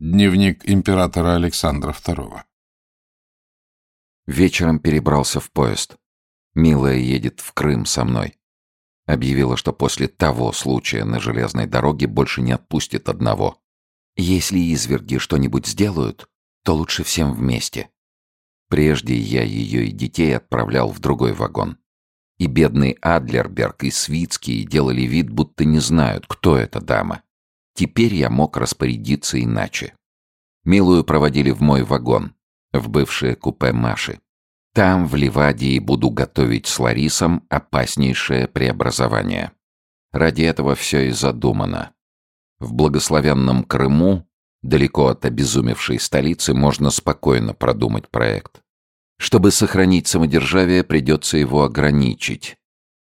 Дневник императора Александра II. Вечером перебрался в поезд. Милая едет в Крым со мной. Объявила, что после того случая на железной дороге больше не отпустит одного. Если изверги что-нибудь сделают, то лучше всем вместе. Прежде я ее и детей отправлял в другой вагон. И бедный Адлерберг и Свицкий делали вид, будто не знают, кто эта дама. Теперь я мог распорядиться иначе. Милую проводили в мой вагон, в бывшее купе Маши. Там, в Ливадии, буду готовить с Ларисом опаснейшее преобразование. Ради этого все и задумано. В благословенном Крыму, далеко от обезумевшей столицы, можно спокойно продумать проект. Чтобы сохранить самодержавие, придется его ограничить.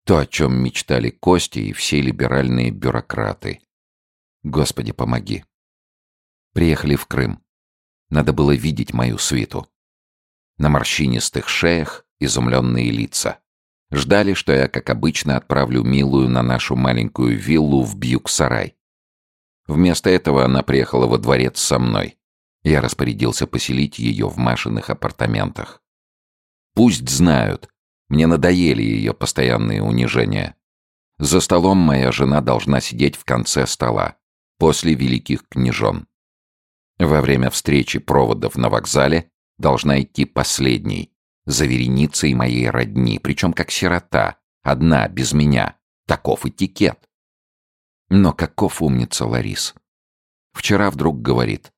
То, о чем мечтали Кости и все либеральные бюрократы. Господи, помоги. Приехали в Крым. Надо было видеть мою свиту. На морщинистых шеях изумленные лица. Ждали, что я, как обычно, отправлю Милую на нашу маленькую виллу в Бьюк-Сарай. Вместо этого она приехала во дворец со мной. Я распорядился поселить ее в Машиных апартаментах. Пусть знают, мне надоели ее постоянные унижения. За столом моя жена должна сидеть в конце стола после великих княжон. Во время встречи проводов на вокзале должна идти последней, за вереницей моей родни, причем как сирота, одна, без меня. Таков этикет. Но каков умница Ларис. Вчера вдруг говорит.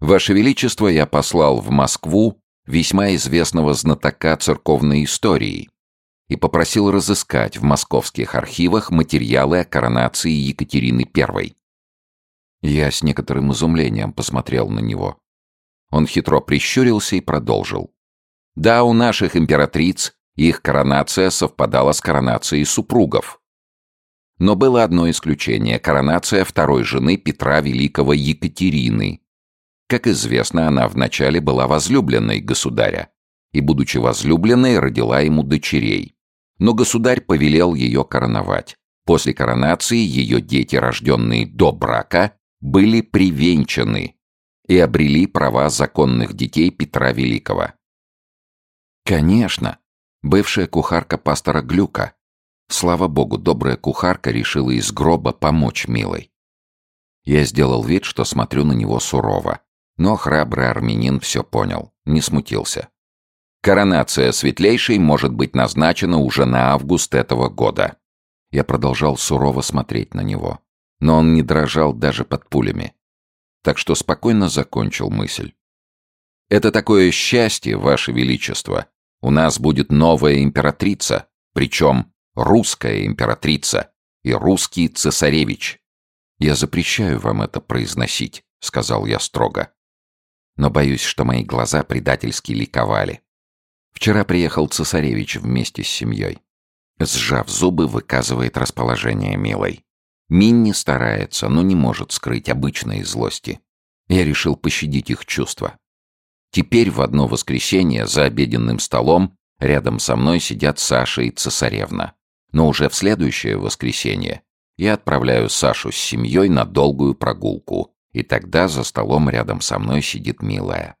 «Ваше Величество, я послал в Москву весьма известного знатока церковной истории и попросил разыскать в московских архивах материалы о коронации Екатерины I. Я с некоторым изумлением посмотрел на него. Он хитро прищурился и продолжил. Да, у наших императриц их коронация совпадала с коронацией супругов. Но было одно исключение – коронация второй жены Петра Великого Екатерины. Как известно, она вначале была возлюбленной государя, и, будучи возлюбленной, родила ему дочерей. Но государь повелел ее короновать. После коронации ее дети, рожденные до брака, были привенчаны и обрели права законных детей Петра Великого. Конечно, бывшая кухарка пастора Глюка. Слава богу, добрая кухарка решила из гроба помочь милой. Я сделал вид, что смотрю на него сурово. Но храбрый армянин все понял, не смутился. Коронация светлейшей может быть назначена уже на август этого года. Я продолжал сурово смотреть на него но он не дрожал даже под пулями. Так что спокойно закончил мысль. «Это такое счастье, Ваше Величество. У нас будет новая императрица, причем русская императрица и русский цесаревич. Я запрещаю вам это произносить», — сказал я строго. Но боюсь, что мои глаза предательски ликовали. Вчера приехал цесаревич вместе с семьей. Сжав зубы, выказывает расположение милой. Минни старается, но не может скрыть обычной злости. Я решил пощадить их чувства. Теперь в одно воскресенье за обеденным столом рядом со мной сидят Саша и Цесаревна. Но уже в следующее воскресенье я отправляю Сашу с семьей на долгую прогулку, и тогда за столом рядом со мной сидит милая.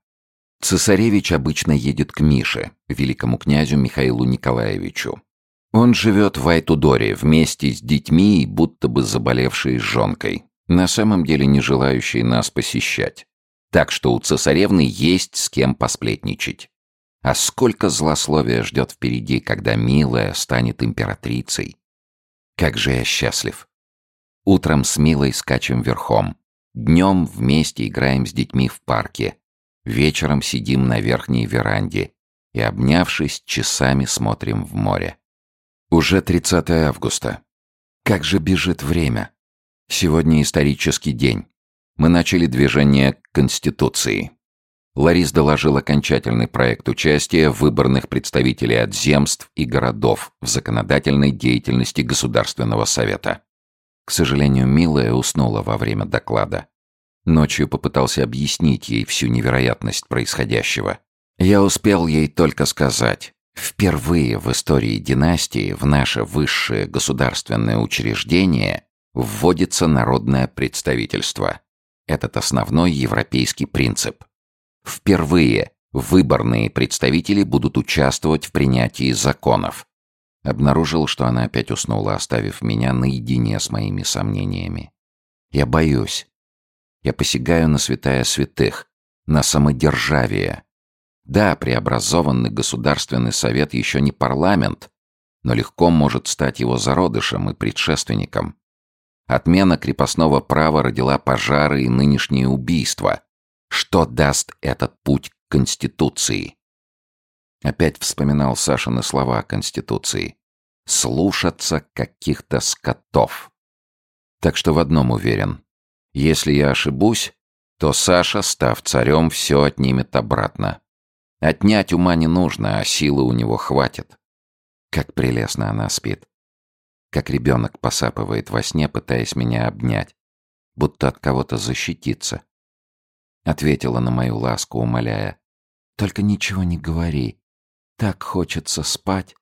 Цесаревич обычно едет к Мише, великому князю Михаилу Николаевичу. Он живет в Айтудоре вместе с детьми и будто бы заболевшей жонкой, на самом деле не желающей нас посещать. Так что у цесаревны есть с кем посплетничать. А сколько злословия ждет впереди, когда милая станет императрицей. Как же я счастлив. Утром с Милой скачем верхом. Днем вместе играем с детьми в парке. Вечером сидим на верхней веранде и, обнявшись, часами смотрим в море. Уже 30 августа. Как же бежит время. Сегодня исторический день. Мы начали движение к Конституции. Ларис доложил окончательный проект участия выборных представителей от земств и городов в законодательной деятельности Государственного Совета. К сожалению, Милая уснула во время доклада. Ночью попытался объяснить ей всю невероятность происходящего. Я успел ей только сказать. Впервые в истории династии в наше высшее государственное учреждение вводится народное представительство. этот основной европейский принцип. Впервые выборные представители будут участвовать в принятии законов. Обнаружил, что она опять уснула, оставив меня наедине с моими сомнениями. Я боюсь. Я посягаю на святая святых, на самодержавие. Да, преобразованный Государственный Совет еще не парламент, но легко может стать его зародышем и предшественником. Отмена крепостного права родила пожары и нынешние убийства. Что даст этот путь к Конституции? Опять вспоминал Сашины слова о Конституции. «Слушаться каких-то скотов». Так что в одном уверен. Если я ошибусь, то Саша, став царем, все отнимет обратно. Отнять ума не нужно, а силы у него хватит. Как прелестно она спит. Как ребенок посапывает во сне, пытаясь меня обнять, будто от кого-то защититься. Ответила на мою ласку, умоляя. «Только ничего не говори. Так хочется спать».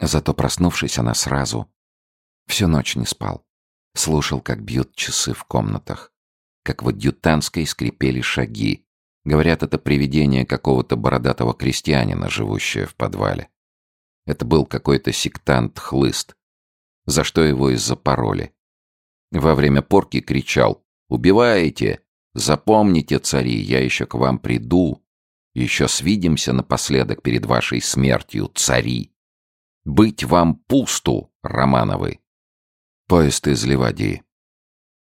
Зато, проснувшись, она сразу... Всю ночь не спал. Слушал, как бьют часы в комнатах. Как в адъютантской скрипели шаги. Говорят, это привидение какого-то бородатого крестьянина, живущее в подвале. Это был какой-то сектант-хлыст, за что его и запороли. Во время порки кричал «Убиваете! Запомните, цари, я еще к вам приду. Еще свидимся напоследок перед вашей смертью, цари. Быть вам пусту, Романовы!» Поезд из Ливадии.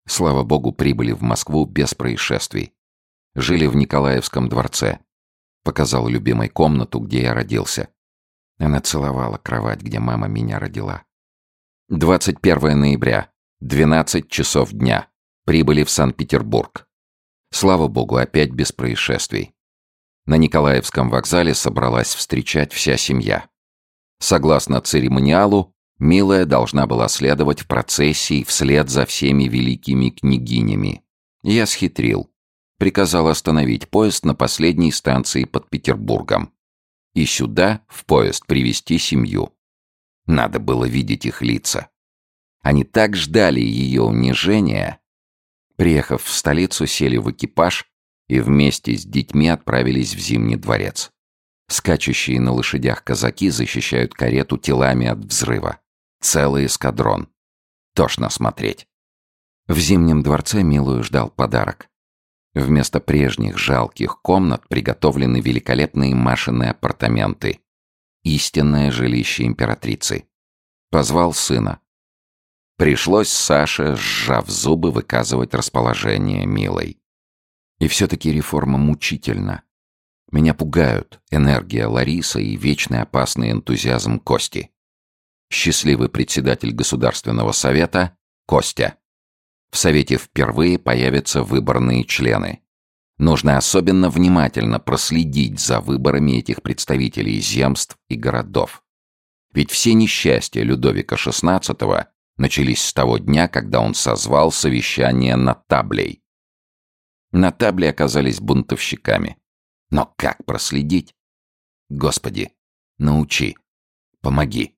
Слава богу, прибыли в Москву без происшествий. Жили в Николаевском дворце. Показал любимой комнату, где я родился. Она целовала кровать, где мама меня родила. 21 ноября, 12 часов дня. Прибыли в Санкт-Петербург. Слава богу, опять без происшествий. На Николаевском вокзале собралась встречать вся семья. Согласно церемониалу, Милая должна была следовать в процессии вслед за всеми великими княгинями. Я схитрил. Приказал остановить поезд на последней станции под Петербургом. И сюда, в поезд, привести семью. Надо было видеть их лица. Они так ждали ее унижения. Приехав в столицу, сели в экипаж и вместе с детьми отправились в Зимний дворец. Скачущие на лошадях казаки защищают карету телами от взрыва. Целый эскадрон. Тошно смотреть. В Зимнем дворце Милую ждал подарок. Вместо прежних жалких комнат приготовлены великолепные Машины апартаменты. Истинное жилище императрицы. Позвал сына. Пришлось Саше, сжав зубы, выказывать расположение милой. И все-таки реформа мучительна. Меня пугают энергия Ларисы и вечный опасный энтузиазм Кости. Счастливый председатель Государственного совета – Костя. В Совете впервые появятся выборные члены. Нужно особенно внимательно проследить за выборами этих представителей земств и городов. Ведь все несчастья Людовика XVI начались с того дня, когда он созвал совещание на таблей. На табле оказались бунтовщиками. Но как проследить? Господи, научи, помоги.